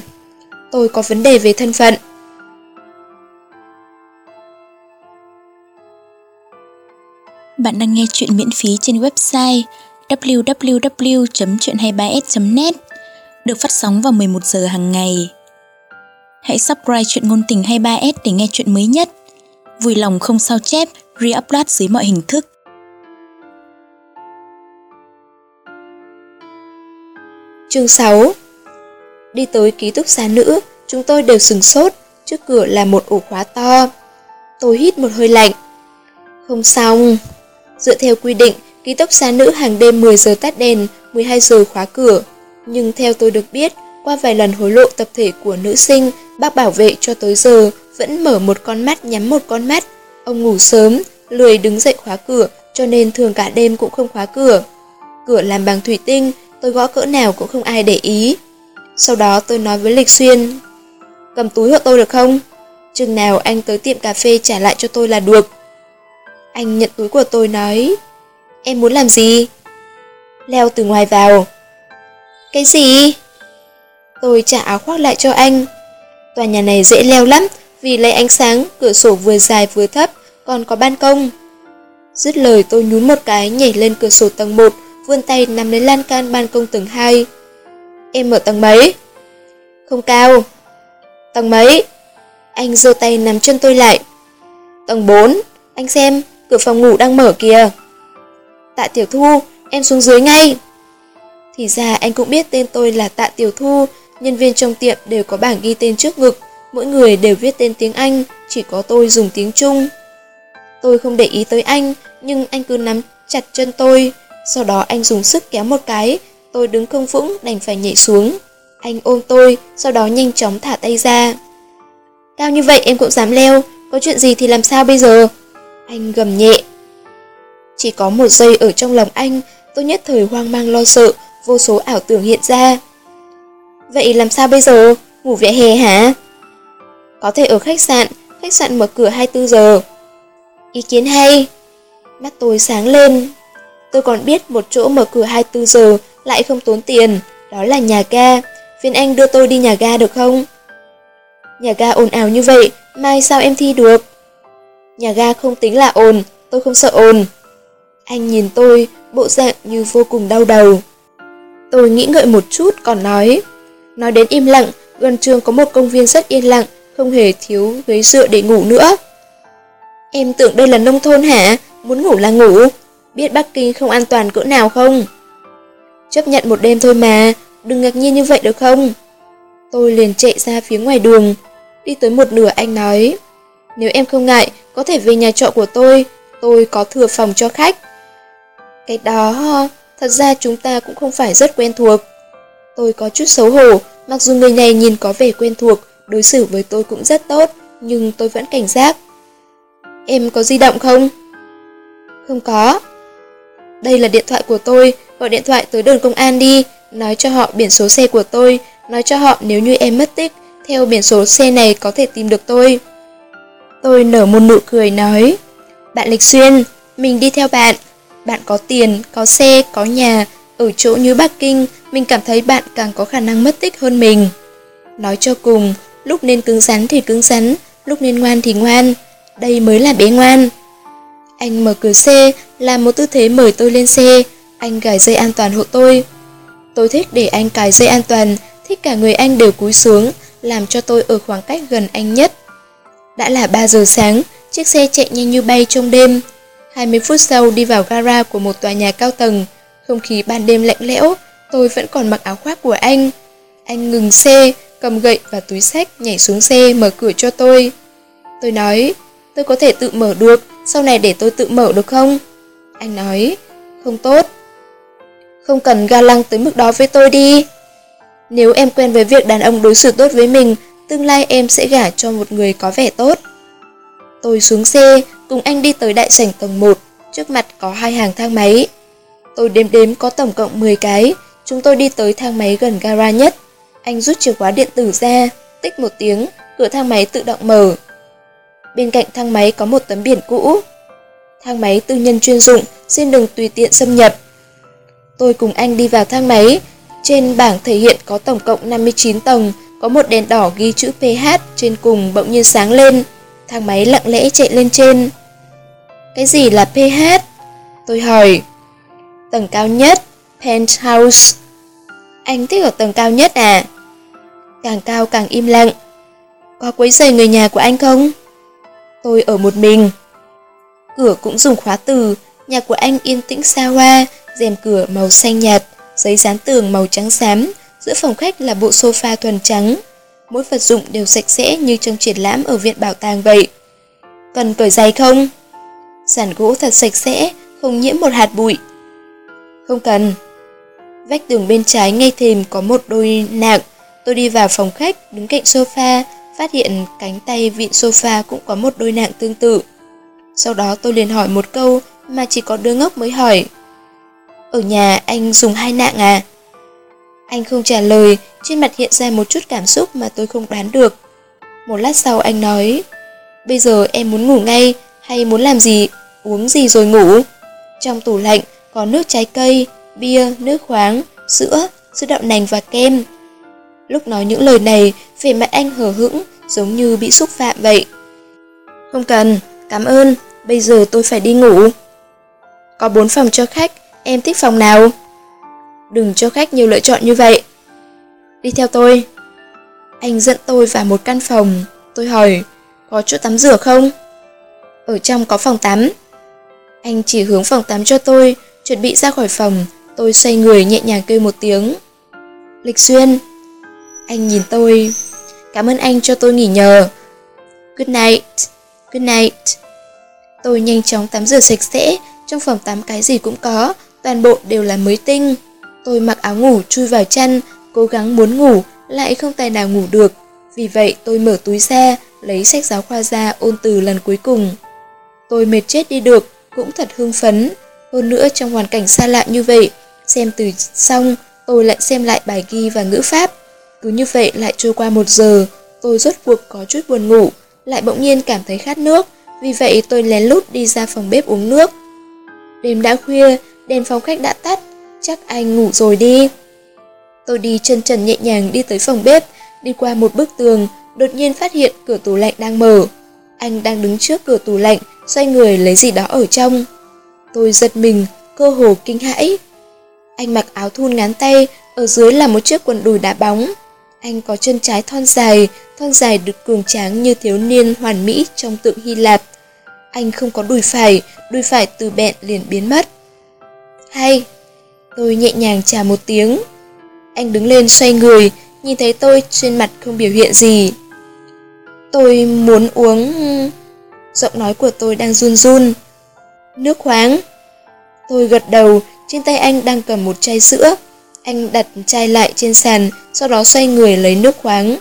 Tôi có vấn đề về thân phận. Bạn đang nghe chuyện miễn phí trên website www.chuyện23s.net được phát sóng vào 11 giờ hàng ngày. Hãy subscribe chuyện ngôn tình 23s để nghe chuyện mới nhất. Vui lòng không sao chép, re-upload dưới mọi hình thức. Chương 6 Đi tới ký túc xá nữ, chúng tôi đều sừng sốt, trước cửa là một ổ khóa to. Tôi hít một hơi lạnh. Không xong. Dựa theo quy định, ký túc xá nữ hàng đêm 10 giờ tắt đèn, 12 giờ khóa cửa. Nhưng theo tôi được biết, qua vài lần hối lộ tập thể của nữ sinh, bác bảo vệ cho tới giờ vẫn mở một con mắt nhắm một con mắt. Ông ngủ sớm, lười đứng dậy khóa cửa, cho nên thường cả đêm cũng không khóa cửa. Cửa làm bằng thủy tinh, tôi gõ cỡ nào cũng không ai để ý. Sau đó tôi nói với Lịch Xuyên, cầm túi hộ tôi được không? Chừng nào anh tới tiệm cà phê trả lại cho tôi là được. Anh nhận túi của tôi nói, em muốn làm gì? Leo từ ngoài vào. Cái gì? Tôi trả áo khoác lại cho anh. Tòa nhà này dễ leo lắm, vì lấy ánh sáng, cửa sổ vừa dài vừa thấp, còn có ban công. Dứt lời tôi nhún một cái nhảy lên cửa sổ tầng 1, vươn tay nắm lấy lan can ban công tầng 2. Em ở tầng mấy? Không cao. Tầng mấy? Anh giơ tay nắm chân tôi lại. Tầng 4, anh xem, cửa phòng ngủ đang mở kìa. Tạ Tiểu Thu, em xuống dưới ngay. Thì ra anh cũng biết tên tôi là Tạ Tiểu Thu, nhân viên trong tiệm đều có bảng ghi tên trước ngực, mỗi người đều viết tên tiếng Anh, chỉ có tôi dùng tiếng Trung. Tôi không để ý tới anh, nhưng anh cứ nắm chặt chân tôi, sau đó anh dùng sức kéo một cái, tôi đứng không vững đành phải nhảy xuống. Anh ôm tôi, sau đó nhanh chóng thả tay ra. Cao như vậy em cũng dám leo, có chuyện gì thì làm sao bây giờ? Anh gầm nhẹ. Chỉ có một giây ở trong lòng anh, tôi nhất thời hoang mang lo sợ, vô số ảo tưởng hiện ra. Vậy làm sao bây giờ? Ngủ vỉa hè hả? Có thể ở khách sạn, khách sạn mở cửa 24 giờ. Ý kiến hay. Mắt tôi sáng lên. Tôi còn biết một chỗ mở cửa 24 giờ lại không tốn tiền, đó là nhà ga. Phiên anh đưa tôi đi nhà ga được không? Nhà ga ồn ào như vậy, mai sao em thi được? Nhà ga không tính là ồn, tôi không sợ ồn. Anh nhìn tôi, bộ dạng như vô cùng đau đầu. Tôi nghĩ ngợi một chút còn nói. Nói đến im lặng, gần trường có một công viên rất yên lặng, không hề thiếu ghế dựa để ngủ nữa. Em tưởng đây là nông thôn hả? Muốn ngủ là ngủ. Biết Bắc Kinh không an toàn cỡ nào không? Chấp nhận một đêm thôi mà, đừng ngạc nhiên như vậy được không? Tôi liền chạy ra phía ngoài đường. Đi tới một nửa anh nói, nếu em không ngại, có thể về nhà trọ của tôi, tôi có thừa phòng cho khách. Cái đó, thật ra chúng ta cũng không phải rất quen thuộc. Tôi có chút xấu hổ, mặc dù người này nhìn có vẻ quen thuộc, đối xử với tôi cũng rất tốt, nhưng tôi vẫn cảnh giác. Em có di động không? Không có. Đây là điện thoại của tôi, gọi điện thoại tới đồn công an đi, nói cho họ biển số xe của tôi, nói cho họ nếu như em mất tích, theo biển số xe này có thể tìm được tôi. Tôi nở một nụ cười nói, bạn Lịch Xuyên, mình đi theo bạn, bạn có tiền, có xe, có nhà, ở chỗ như Bắc Kinh, mình cảm thấy bạn càng có khả năng mất tích hơn mình. Nói cho cùng, lúc nên cứng rắn thì cứng rắn, lúc nên ngoan thì ngoan, đây mới là bé ngoan. Anh mở cửa xe, làm một tư thế mời tôi lên xe, anh cài dây an toàn hộ tôi. Tôi thích để anh cài dây an toàn, thích cả người anh đều cúi xuống, làm cho tôi ở khoảng cách gần anh nhất. Đã là 3 giờ sáng, chiếc xe chạy nhanh như bay trong đêm. 20 phút sau đi vào gara của một tòa nhà cao tầng, không khí ban đêm lạnh lẽo, tôi vẫn còn mặc áo khoác của anh. Anh ngừng xe, cầm gậy và túi sách nhảy xuống xe mở cửa cho tôi. Tôi nói, tôi có thể tự mở được, sau này để tôi tự mở được không? Anh nói, không tốt. Không cần ga lăng tới mức đó với tôi đi. Nếu em quen với việc đàn ông đối xử tốt với mình, tương lai em sẽ gả cho một người có vẻ tốt. Tôi xuống xe, cùng anh đi tới đại sảnh tầng 1, trước mặt có hai hàng thang máy. Tôi đếm đếm có tổng cộng 10 cái, chúng tôi đi tới thang máy gần gara nhất. Anh rút chìa khóa điện tử ra, tích một tiếng, cửa thang máy tự động mở. Bên cạnh thang máy có một tấm biển cũ. Thang máy tư nhân chuyên dụng, xin đừng tùy tiện xâm nhập. Tôi cùng anh đi vào thang máy. Trên bảng thể hiện có tổng cộng 59 tầng, có một đèn đỏ ghi chữ PH trên cùng bỗng nhiên sáng lên. Thang máy lặng lẽ chạy lên trên. Cái gì là PH? Tôi hỏi. Tầng cao nhất, penthouse. Anh thích ở tầng cao nhất à? Càng cao càng im lặng. Có quấy rầy người nhà của anh không? Tôi ở một mình. Cửa cũng dùng khóa từ, nhà của anh yên tĩnh xa hoa, rèm cửa màu xanh nhạt, giấy dán tường màu trắng xám, giữa phòng khách là bộ sofa thuần trắng. Mỗi vật dụng đều sạch sẽ như trong triển lãm ở viện bảo tàng vậy. Cần cởi giày không? Sàn gỗ thật sạch sẽ, không nhiễm một hạt bụi. Không cần. Vách tường bên trái ngay thềm có một đôi nạng. Tôi đi vào phòng khách, đứng cạnh sofa, phát hiện cánh tay vịn sofa cũng có một đôi nạng tương tự. Sau đó tôi liền hỏi một câu mà chỉ có đứa ngốc mới hỏi. Ở nhà anh dùng hai nạng à? Anh không trả lời, trên mặt hiện ra một chút cảm xúc mà tôi không đoán được. Một lát sau anh nói, bây giờ em muốn ngủ ngay hay muốn làm gì, uống gì rồi ngủ? Trong tủ lạnh có nước trái cây, bia, nước khoáng, sữa, sữa đậu nành và kem. Lúc nói những lời này, vẻ mặt anh hờ hững, giống như bị xúc phạm vậy. Không cần, cảm ơn, bây giờ tôi phải đi ngủ. Có bốn phòng cho khách, em thích phòng nào? Đừng cho khách nhiều lựa chọn như vậy. Đi theo tôi. Anh dẫn tôi vào một căn phòng. Tôi hỏi, có chỗ tắm rửa không? Ở trong có phòng tắm. Anh chỉ hướng phòng tắm cho tôi, chuẩn bị ra khỏi phòng. Tôi xoay người nhẹ nhàng kêu một tiếng. Lịch Xuyên. Anh nhìn tôi. Cảm ơn anh cho tôi nghỉ nhờ. Good night. Good night. Tôi nhanh chóng tắm rửa sạch sẽ, trong phòng tắm cái gì cũng có, toàn bộ đều là mới tinh. Tôi mặc áo ngủ chui vào chăn, cố gắng muốn ngủ, lại không tài nào ngủ được. Vì vậy tôi mở túi ra, lấy sách giáo khoa ra ôn từ lần cuối cùng. Tôi mệt chết đi được, cũng thật hưng phấn. Hơn nữa trong hoàn cảnh xa lạ như vậy, xem từ xong, tôi lại xem lại bài ghi và ngữ pháp. Cứ như vậy lại trôi qua một giờ, tôi rốt cuộc có chút buồn ngủ, lại bỗng nhiên cảm thấy khát nước. Vì vậy tôi lén lút đi ra phòng bếp uống nước. Đêm đã khuya, đèn phòng khách đã tắt, chắc anh ngủ rồi đi. Tôi đi chân trần nhẹ nhàng đi tới phòng bếp, đi qua một bức tường, đột nhiên phát hiện cửa tủ lạnh đang mở. Anh đang đứng trước cửa tủ lạnh, xoay người lấy gì đó ở trong. Tôi giật mình, cơ hồ kinh hãi. Anh mặc áo thun ngắn tay, ở dưới là một chiếc quần đùi đá bóng. Anh có chân trái thon dài, thon dài được cường tráng như thiếu niên hoàn mỹ trong tượng Hy Lạp. Anh không có đùi phải, đùi phải từ bẹn liền biến mất. Hay, tôi nhẹ nhàng trả một tiếng. Anh đứng lên xoay người, nhìn thấy tôi trên mặt không biểu hiện gì. Tôi muốn uống... Giọng nói của tôi đang run run. Nước khoáng. Tôi gật đầu, trên tay anh đang cầm một chai sữa. Anh đặt chai lại trên sàn, sau đó xoay người lấy nước khoáng.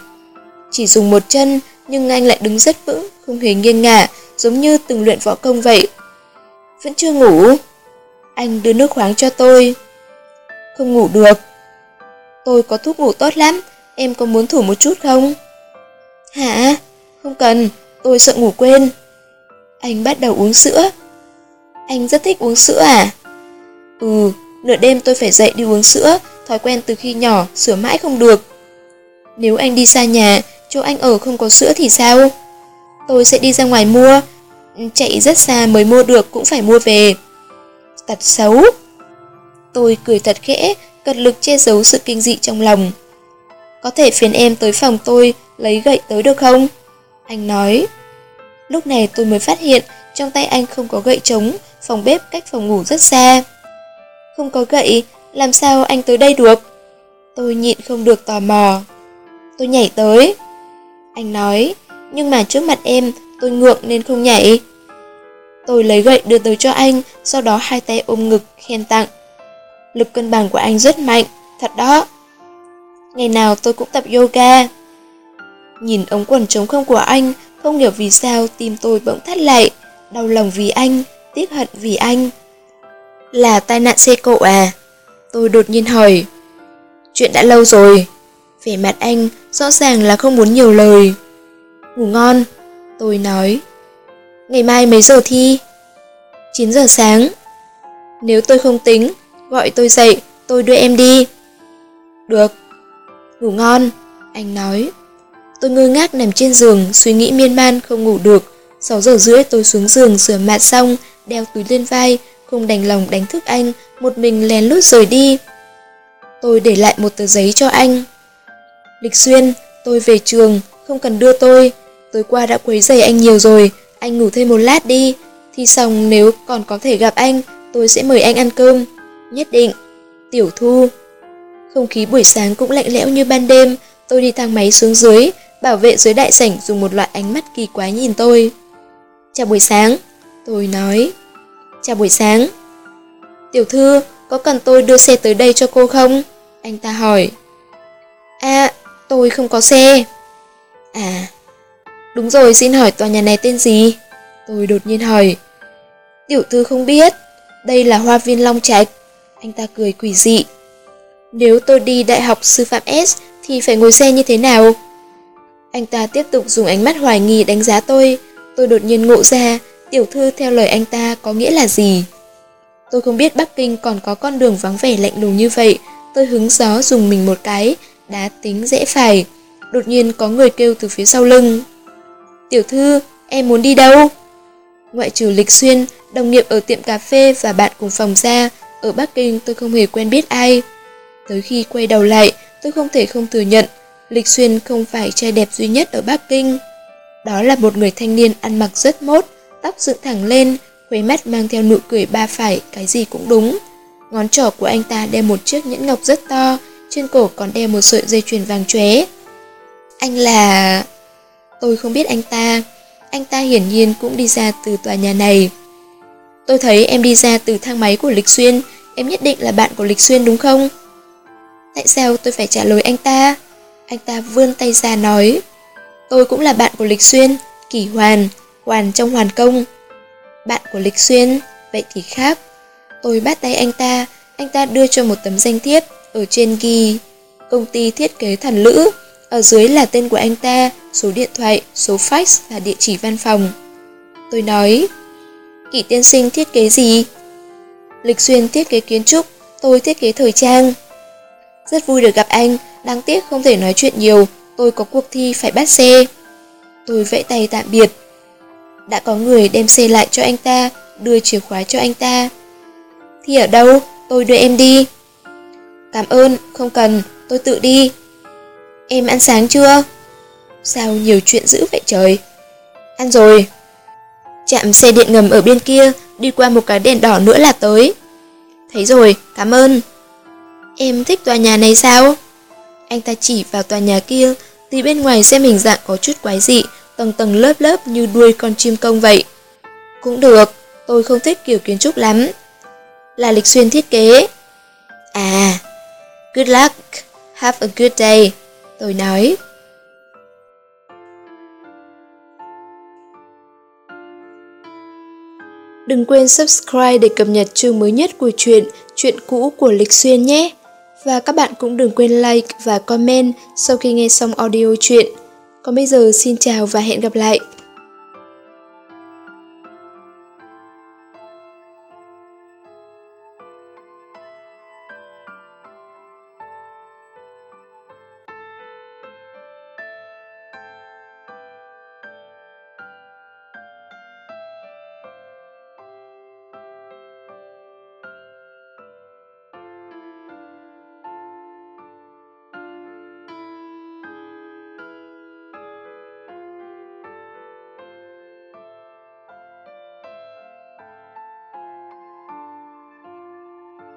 Chỉ dùng một chân, nhưng anh lại đứng rất vững, không hề nghiêng ngả, giống như từng luyện võ công vậy. Vẫn chưa ngủ. Anh đưa nước khoáng cho tôi. Không ngủ được. Tôi có thuốc ngủ tốt lắm, em có muốn thử một chút không? Hả? Không cần, tôi sợ ngủ quên. Anh bắt đầu uống sữa. Anh rất thích uống sữa à? Ừ, nửa đêm tôi phải dậy đi uống sữa, thói quen từ khi nhỏ, sửa mãi không được. Nếu anh đi xa nhà, chỗ anh ở không có sữa thì sao? Tôi sẽ đi ra ngoài mua, chạy rất xa mới mua được cũng phải mua về. Tật xấu. Tôi cười thật khẽ, cật lực che giấu sự kinh dị trong lòng. Có thể phiền em tới phòng tôi lấy gậy tới được không? Anh nói. Lúc này tôi mới phát hiện trong tay anh không có gậy trống, phòng bếp cách phòng ngủ rất xa. Không có gậy, làm sao anh tới đây được? Tôi nhịn không được tò mò. Tôi nhảy tới. Anh nói, nhưng mà trước mặt em, tôi ngượng nên không nhảy. Tôi lấy gậy đưa tới cho anh, sau đó hai tay ôm ngực, khen tặng. Lực cân bằng của anh rất mạnh, thật đó. Ngày nào tôi cũng tập yoga. Nhìn ống quần trống không của anh, không hiểu vì sao tim tôi bỗng thắt lại, đau lòng vì anh, tiếc hận vì anh. Là tai nạn xe cộ à? Tôi đột nhiên hỏi. Chuyện đã lâu rồi. Vẻ mặt anh rõ ràng là không muốn nhiều lời. Ngủ ngon, tôi nói. Ngày mai mấy giờ thi? 9 giờ sáng. Nếu tôi không tính, gọi tôi dậy, tôi đưa em đi. Được. Ngủ ngon, anh nói. Tôi ngơ ngác nằm trên giường, suy nghĩ miên man không ngủ được. 6 giờ rưỡi tôi xuống giường rửa mặt xong, đeo túi lên vai, không đành lòng đánh thức anh, một mình lén lút rời đi. Tôi để lại một tờ giấy cho anh. Lịch Xuyên, tôi về trường, không cần đưa tôi. Tối qua đã quấy rầy anh nhiều rồi, anh ngủ thêm một lát đi. Thì xong nếu còn có thể gặp anh, tôi sẽ mời anh ăn cơm. Nhất định. Tiểu Thu. Không khí buổi sáng cũng lạnh lẽo như ban đêm, tôi đi thang máy xuống dưới, bảo vệ dưới đại sảnh dùng một loại ánh mắt kỳ quái nhìn tôi. Chào buổi sáng, tôi nói. Chào buổi sáng. Tiểu thư, có cần tôi đưa xe tới đây cho cô không? Anh ta hỏi. À, tôi không có xe. À, đúng rồi, xin hỏi tòa nhà này tên gì? Tôi đột nhiên hỏi. Tiểu thư không biết, đây là hoa viên Long Trạch. Anh ta cười quỷ dị. Nếu tôi đi đại học sư phạm S thì phải ngồi xe như thế nào? Anh ta tiếp tục dùng ánh mắt hoài nghi đánh giá tôi. Tôi đột nhiên ngộ ra, tiểu thư theo lời anh ta có nghĩa là gì? Tôi không biết Bắc Kinh còn có con đường vắng vẻ lạnh lùng như vậy. Tôi hứng gió dùng mình một cái, đá tính dễ phải. Đột nhiên có người kêu từ phía sau lưng. Tiểu thư, em muốn đi đâu? Ngoại trừ Lịch Xuyên, đồng nghiệp ở tiệm cà phê và bạn cùng phòng ra, ở Bắc Kinh tôi không hề quen biết ai. Tới khi quay đầu lại, tôi không thể không thừa nhận, Lịch Xuyên không phải trai đẹp duy nhất ở Bắc Kinh. Đó là một người thanh niên ăn mặc rất mốt, tóc dựng thẳng lên, khuấy mắt mang theo nụ cười ba phải, cái gì cũng đúng. Ngón trỏ của anh ta đeo một chiếc nhẫn ngọc rất to, trên cổ còn đeo một sợi dây chuyền vàng chóe. Anh là... Tôi không biết anh ta. Anh ta hiển nhiên cũng đi ra từ tòa nhà này. Tôi thấy em đi ra từ thang máy của Lịch Xuyên, em nhất định là bạn của Lịch Xuyên đúng không? Tại sao tôi phải trả lời anh ta? Anh ta vươn tay ra nói. Tôi cũng là bạn của Lịch Xuyên, Kỷ Hoàn, Hoàn trong Hoàn Công. Bạn của Lịch Xuyên, vậy thì khác. Tôi bắt tay anh ta, anh ta đưa cho một tấm danh thiếp, ở trên ghi công ty thiết kế thần lữ, ở dưới là tên của anh ta, số điện thoại, số fax và địa chỉ văn phòng. Tôi nói, Kỷ tiên sinh thiết kế gì? Lịch Xuyên thiết kế kiến trúc, tôi thiết kế thời trang. Rất vui được gặp anh, đáng tiếc không thể nói chuyện nhiều, tôi có cuộc thi phải bắt xe. Tôi vẫy tay tạm biệt. Đã có người đem xe lại cho anh ta, đưa chìa khóa cho anh ta. Thì ở đâu? Tôi đưa em đi. Cảm ơn, không cần, tôi tự đi. Em ăn sáng chưa? Sao nhiều chuyện dữ vậy trời? Ăn rồi. Chạm xe điện ngầm ở bên kia, đi qua một cái đèn đỏ nữa là tới. Thấy rồi, cảm ơn. Em thích tòa nhà này sao? Anh ta chỉ vào tòa nhà kia, thì bên ngoài xem hình dạng có chút quái dị, tầng tầng lớp lớp như đuôi con chim công vậy. Cũng được, tôi không thích kiểu kiến trúc lắm. Là lịch xuyên thiết kế. À, good luck, have a good day, tôi nói. Đừng quên subscribe để cập nhật chương mới nhất của truyện, chuyện cũ của Lịch Xuyên nhé. Và các bạn cũng đừng quên like và comment sau khi nghe xong audio chuyện. Còn bây giờ xin chào và hẹn gặp lại.